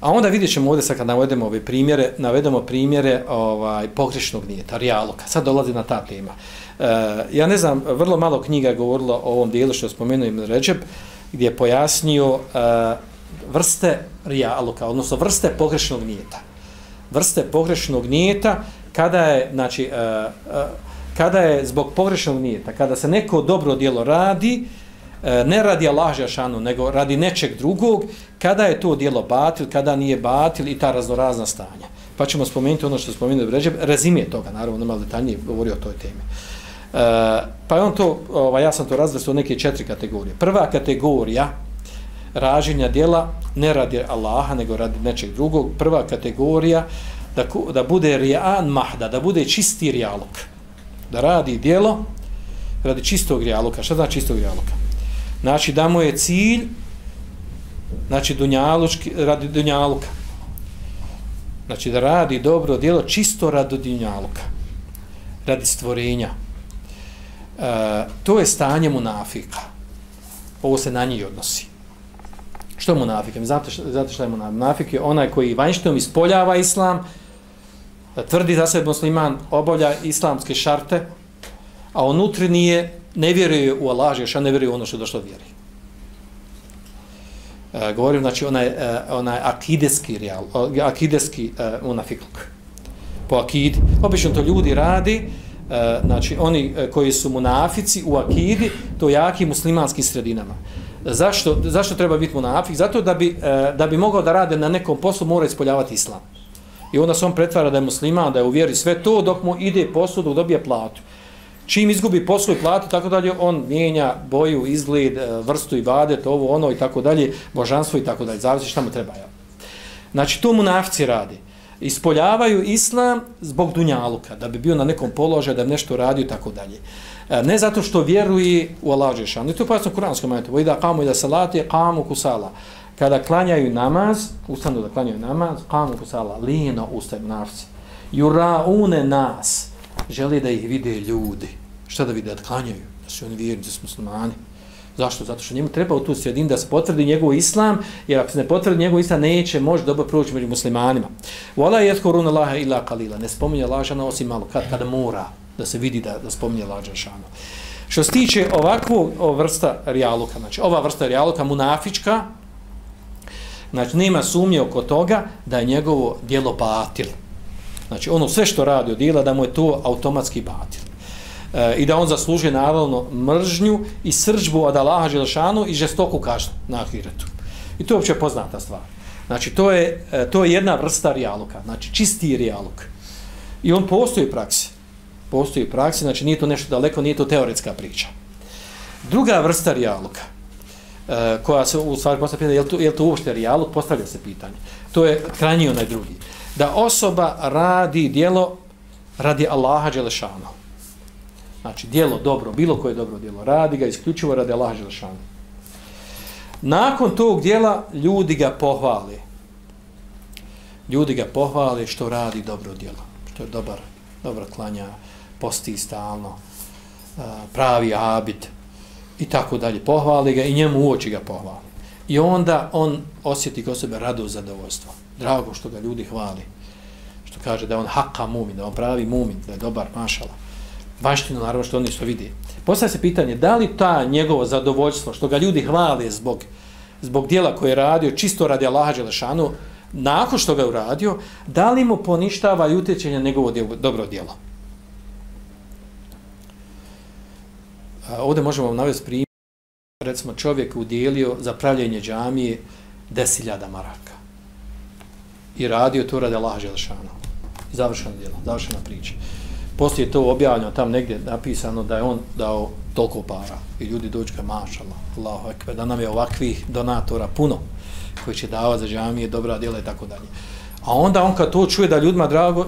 A onda vidjet ćemo ovdje sad kad navedemo ove primjere, navedemo primjere ovaj, pogrešnog nijeta, rijaloka. Sad dolazi na ta tema. E, ja ne znam, vrlo malo knjiga je govorilo o ovom dijelu što je spomenuo im Ređeb, gdje je pojasnio e, vrste rijaloka, odnosno vrste pogrešnog nijeta. Vrste pogrešnog nijeta kada je, znači, e, e, kada je zbog pogrešnog nijeta, kada se neko dobro dijelo radi, E, ne radi Allah Žešanu, nego radi nečeg drugog, kada je to dijelo batil, kada nije batil i ta raznorazna stanja. Pa ćemo spomenuti ono što spomenuo Bređeb, rezime toga, naravno, ono malo detaljnije govori o toj temi. E, pa je on to, ovaj, ja sam to razvrstao neke četiri kategorije. Prva kategorija raženja dijela ne radi Allaha, nego radi nečeg drugog. Prva kategorija da, da bude rijan mahda, da bude čisti rijalog. Da radi dijelo radi čistog rijaluka. Šta znači čistog rijaluka? Znači da mu je cilj znači dunjalučki, radi dunjaluka. Znači da radi dobro djelo čisto radi dunjaluka. Radi stvorenja. E, to je stanje munafika. Ovo se na njih odnosi. Što je munafik? Zato što, zato što je munafik? Munafik je onaj koji vanjštom ispoljava islam, tvrdi za sebe musliman, obavlja islamske šarte, a onutri nije, ne vjeruje u Allah, još ne vjeruje u ono što došlo vjeri. E, govorim, znači, onaj, e, onaj akideski real, akideski e, munafikluk. Po akidi. Obično to ljudi radi, e, znači, oni e, koji su munafici u akidi, to jaki muslimanski sredinama. Zašto, zašto treba biti munafik? Zato da bi, e, da bi mogao da rade na nekom poslu, mora ispoljavati islam. I onda se on pretvara da je musliman, da je u vjeri sve to, dok mu ide poslu, dok dobije platu čim izgubi poslu i platu, tako dalje, on mijenja boju, izgled, e, vrstu i vadet, ovo, ono i tako dalje, božanstvo i tako dalje, zavisi šta mu treba. Ja. Znači, to mu nafci radi. Ispoljavaju islam zbog dunjaluka, da bi bio na nekom položaju, da bi nešto radio i tako dalje. E, ne zato što vjeruje u Allah Žešanu. I to je pojasno kuranskom momentu. Vojda kamu i da salati, kamu kusala. Kada klanjaju namaz, ustanu da klanjaju namaz, kamu kusala, lijeno ustaju nafci. Juraune nas želi da ih vide ljudi. Šta da vide? Da klanjaju. Da su oni vjernici, da su muslimani. Zašto? Zato što njemu treba u tu sredinu da se potvrdi njegov islam, jer ako se ne potvrdi njegov islam, neće moći dobro proći među muslimanima. Vala je koruna laha ila kalila. Ne spominje lažana osim malo, kad, kada mora da se vidi da, da spominje lažana šano. Što se tiče ovakvog vrsta rijaluka, znači ova vrsta rijaluka, munafička, znači nema sumnje oko toga da je njegovo dijelo batil. Znači, ono sve što radi od djela, da mu je to automatski batil. E, I da on zaslužuje naravno mržnju i srđbu od Allaha Želešanu i žestoku kažnu na ahiretu. I to je uopće poznata stvar. Znači, to je, e, to je jedna vrsta rijaluka. Znači, čisti rijaluk. I on postoji u praksi. Postoji u praksi, znači nije to nešto daleko, nije to teoretska priča. Druga vrsta rijaluka, e, eh, koja se u stvari postavlja pitanje, je li to, je li to uopšte rijaluk, postavlja se pitanje. To je krajnji onaj drugi da osoba radi dijelo radi Allaha Đelešanu. Znači, dijelo dobro, bilo koje dobro dijelo, radi ga isključivo radi Allah Đelešanu. Nakon tog dijela ljudi ga pohvali. Ljudi ga pohvali što radi dobro dijelo. Što je dobar, dobar klanja, posti stalno, pravi abid i tako dalje. Pohvali ga i njemu u oči ga pohvali. I onda on osjeti kod sebe radost zadovoljstvo drago što ga ljudi hvali. Što kaže da on haka mumin, da on pravi mumin, da je dobar, mašala. Vaštino, naravno, što oni što vidi. Postavlja se pitanje, da li ta njegovo zadovoljstvo, što ga ljudi hvale zbog, zbog dijela koje je radio, čisto radi Allaha Đelešanu, nakon što ga je uradio, da li mu poništava i utječenje njegovo djelo, dobro dijelo? A, ovdje možemo vam navesti primjer, recimo čovjek udjelio za pravljenje džamije 10.000 maraka i radio to radi Allah Đelešanu. Završeno djelo, završena priča. Poslije je to objavljeno tam negdje napisano da je on dao toliko para i ljudi dođu ga mašala, Allahu ekve, da nam je ovakvih donatora puno koji će davati za džamije, dobra djela i tako dalje. A onda on kad to čuje da ljudima drago,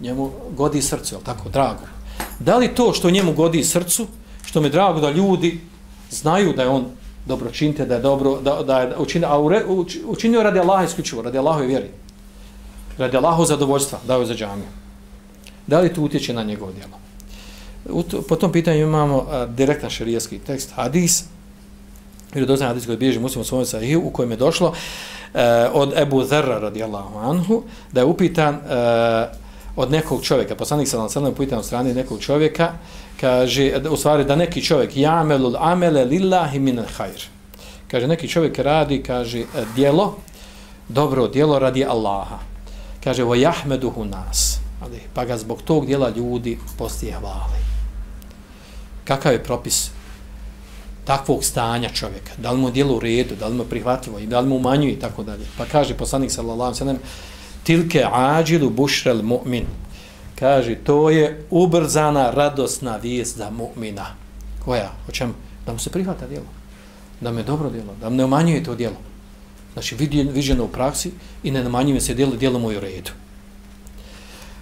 njemu godi srce, je tako, drago. Da li to što njemu godi srcu, što mi drago da ljudi znaju da je on dobro činite, da je dobro, da, da je učinio, a učinio radi Allaha isključivo, radi Allahove vjeri radi Allahu zadovoljstva dao za džamiju. Da li to utječe na njegovo djelo? Po tom pitanju imamo a, direktan šarijaski tekst, hadis, jer doznan hadis koji bježi muslim u svojom sahiju, u kojem je došlo e, od Ebu Zerra radijallahu anhu, da je upitan uh, od nekog čovjeka, poslanik sallam sallam upitan od strane nekog čovjeka, kaže, u stvari da neki čovjek jamelul amele lillahi min hajr. Kaže, neki čovjek radi, kaže, e, djelo, dobro djelo radi Allaha. Kaže, vo jahmeduhu nas. Ali, pa ga zbog tog dijela ljudi postije hvali. Kakav je propis takvog stanja čovjeka? Da li mu dijelo u redu, da li mu prihvatljivo i da li mu umanjuje i tako dalje. Pa kaže poslanik sallallahu sallam, tilke ađilu bušrel mu'min. Kaže, to je ubrzana, radosna vijest za mu'mina. Koja? O čem? Da mu se prihvata dijelo. Da mu je dobro dijelo. Da mu ne umanjuje to dijelo. Znači, viđeno u praksi i ne umanjuje se dijelo, dijelo mu je u redu.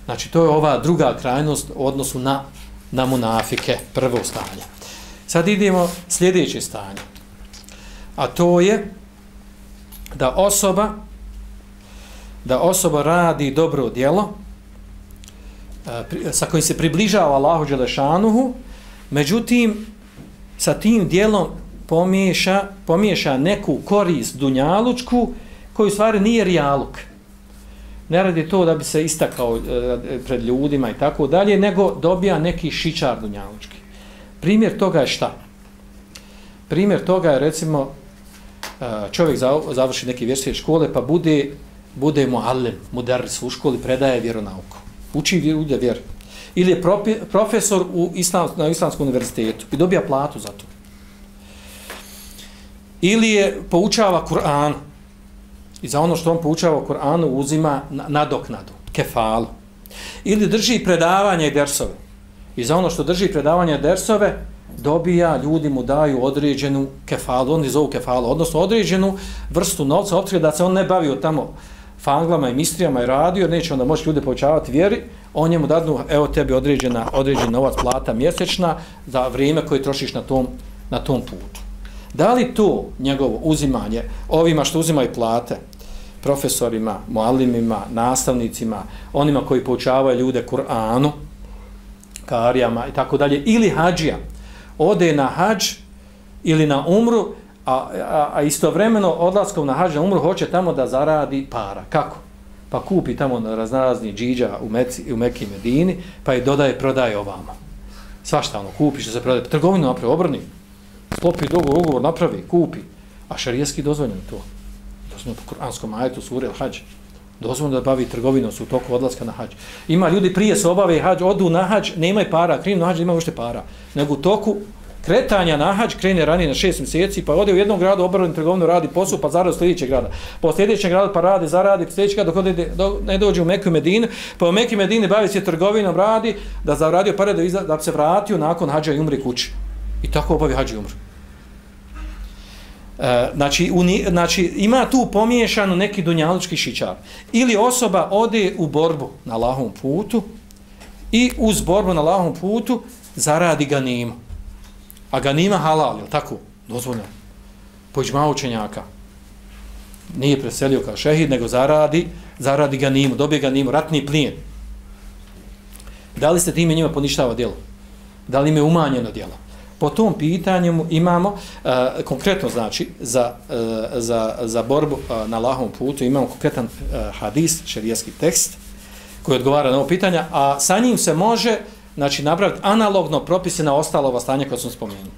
Znači, to je ova druga krajnost u odnosu na, na munafike, prvo stanje. Sad idemo sljedeće stanje. A to je da osoba da osoba radi dobro djelo e, sa kojim se približava Allahu Đelešanuhu, međutim, sa tim djelom pomiješa, pomiješa neku korist dunjalučku koju stvari nije rijaluk. Ne radi to da bi se istakao e, pred ljudima i tako dalje, nego dobija neki šičar dunjalučki. Primjer toga je šta? Primjer toga je recimo e, čovjek završi neke vjerske škole pa bude bude mu alem, mudarris u školi, predaje vjeronauku. Uči ljude vjer. Ili je profesor u islam, na islamskom univerzitetu i dobija platu za to. Ili je poučava Kur'an i za ono što on poučava Kur'anu uzima nadoknadu, kefalu. Ili drži predavanje dersove i za ono što drži predavanje dersove dobija, ljudi mu daju određenu kefalu, oni zovu kefalu, odnosno određenu vrstu novca, opcije da se on ne bavio tamo fanglama i mistrijama i radio, neće onda moći ljude poučavati vjeri, on njemu dadnu, evo tebi određena, određen novac plata mjesečna za vrijeme koje trošiš na tom, na tom putu. Da li to njegovo uzimanje ovima što uzimaju plate, profesorima, muallimima, nastavnicima, onima koji poučavaju ljude Kur'anu, karijama i tako dalje, ili hađija, ode na hađ ili na umru, a, a, a istovremeno odlaskom na hađ na umru hoće tamo da zaradi para. Kako? Pa kupi tamo na razni džiđa u, Meci, u Meki Medini, pa je dodaje, prodaje ovamo. Svašta ono, kupi što se prodaje. Trgovinu napravi, obrni. Sklopi dogovor, ugovor, napravi, kupi. A šarijeski dozvoljen to. Dozvoljeno po kuranskom ajetu suri al-hađ. Dozvoljeno da bavi trgovinom su u toku odlaska na hađ. Ima ljudi prije se obave hađ, odu na hađ, nemaju para, krenu na hađ, imaju ušte para. Nego u toku kretanja na hađ krene ranije na šest mjeseci, pa ode u jednom gradu, obrani trgovinu, radi posao, pa zaradi sljedećeg grada. Po sljedećeg grada pa radi, zaradi, sljedećeg grada, dok, ode, dok ne dođe u Meku i Medine, pa u Meku i Medini bavi se trgovinom, radi, da zaradio pare da, iza, da se vratio nakon hađa i umri kući. I tako obavi hađa i umri. E, znači, uni, znači, ima tu pomiješano neki dunjalučki šičar. Ili osoba ode u borbu na lahom putu i uz borbu na lahom putu zaradi ganima. a ganima halal, je tako? Dozvoljeno. Pođma učenjaka. Nije preselio kao šehid, nego zaradi, zaradi ganimu, dobije ganimu, ratni plijen. Da li se time njima poništava djelo? Da li im je umanjeno djelo? Po tom pitanju imamo, uh, konkretno znači, za, uh, za, za borbu uh, na lahom putu, imamo konkretan uh, hadis, šerijeski tekst, koji odgovara na ovo pitanja, a sa njim se može znači napraviti analogno propise na ostalo ova stanja koje smo spomenuli.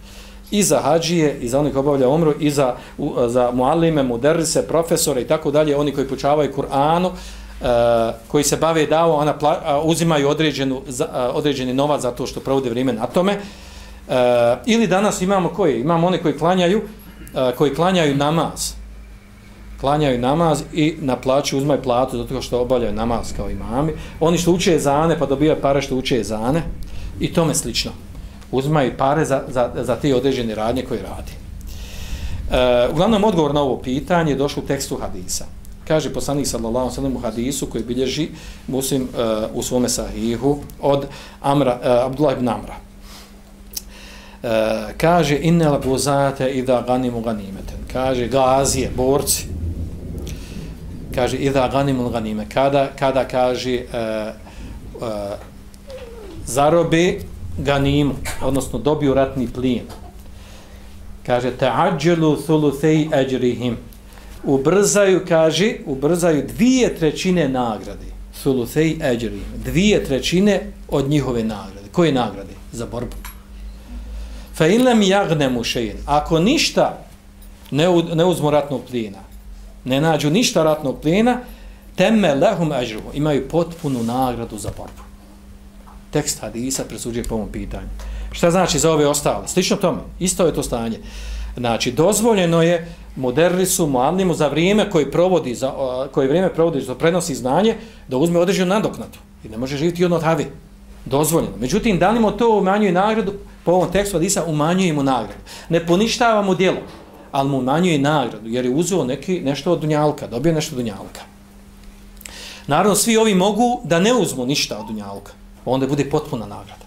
I za hađije, i za onih koji obavlja umru, i za, u, za muallime, muderise, profesore i tako dalje, oni koji počavaju Kur'anu, uh, koji se bave dao, ona pla, uh, uzimaju određenu, za, uh, određeni novac za to što provode vrijeme na tome. Uh, E, ili danas imamo koji? Imamo one koji klanjaju, e, koji klanjaju namaz klanjaju namaz i na plaću uzmaju platu zato što obavljaju namaz kao imami. Oni što uče zane pa dobijaju pare što uče zane i tome slično. Uzmaju pare za, za, za te određene radnje koje radi. E, uglavnom odgovor na ovo pitanje je došlo u tekstu hadisa. Kaže poslanik sallallahu sallam u hadisu koji bilježi muslim uh, u svome sahihu od Amra, uh, Abdullah ibn Amra. E, kaže inne la buzate i da ganimu ganimeten. Kaže gazije, borci, kaže idha ganimul ganime kada kada kaže e, e, zarobe ganimu odnosno dobiju ratni plijen kaže ta'ajjalu thuluthej ajrihim ubrzaju, kaže, ubrzaju dvije trećine nagrade. Thuluthej eđeri. Dvije trećine od njihove nagrade. Koje nagrade? Za borbu. Fa in lam yagnemu shay'an. Ako ništa ne, u, ne uzmu ratnog plina, ne nađu ništa ratnog plina, temme lehum ajruhu. Imaju potpunu nagradu za borbu. Tekst hadisa presuđuje po ovom pitanju. Šta znači za ove ostale? Slično tome. Isto je to stanje. Znači, dozvoljeno je modernisu, muadnimu za vrijeme koji provodi, za, koji vrijeme provodi, za prenosi znanje, da uzme određenu nadoknatu. I ne može živjeti jedno od havi. Dozvoljeno. Međutim, da li mu to umanjuje nagradu? Po ovom tekstu Hadisa umanjuje mu nagradu. Ne poništava mu djelo, ali mu umanjuje nagradu, jer je uzeo neki, nešto od dunjalka, dobio nešto od dunjalka. Naravno, svi ovi mogu da ne uzmu ništa od dunjalka. Pa onda bude potpuna nagrada.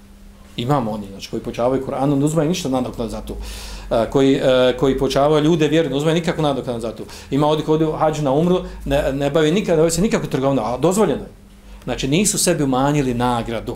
Imamo oni, znači, koji počavaju Kur'anom, ne uzmaju ništa nadoknad za to. Uh, koji, uh, koji počavaju ljude vjeru, ne uzmaju nikako nadoknad za to. Ima ovdje koji hađu na umru, ne, ne bavi nikada, ne bavi se nikako trgovinu, a dozvoljeno je. Znači, nisu sebi umanjili nagradu.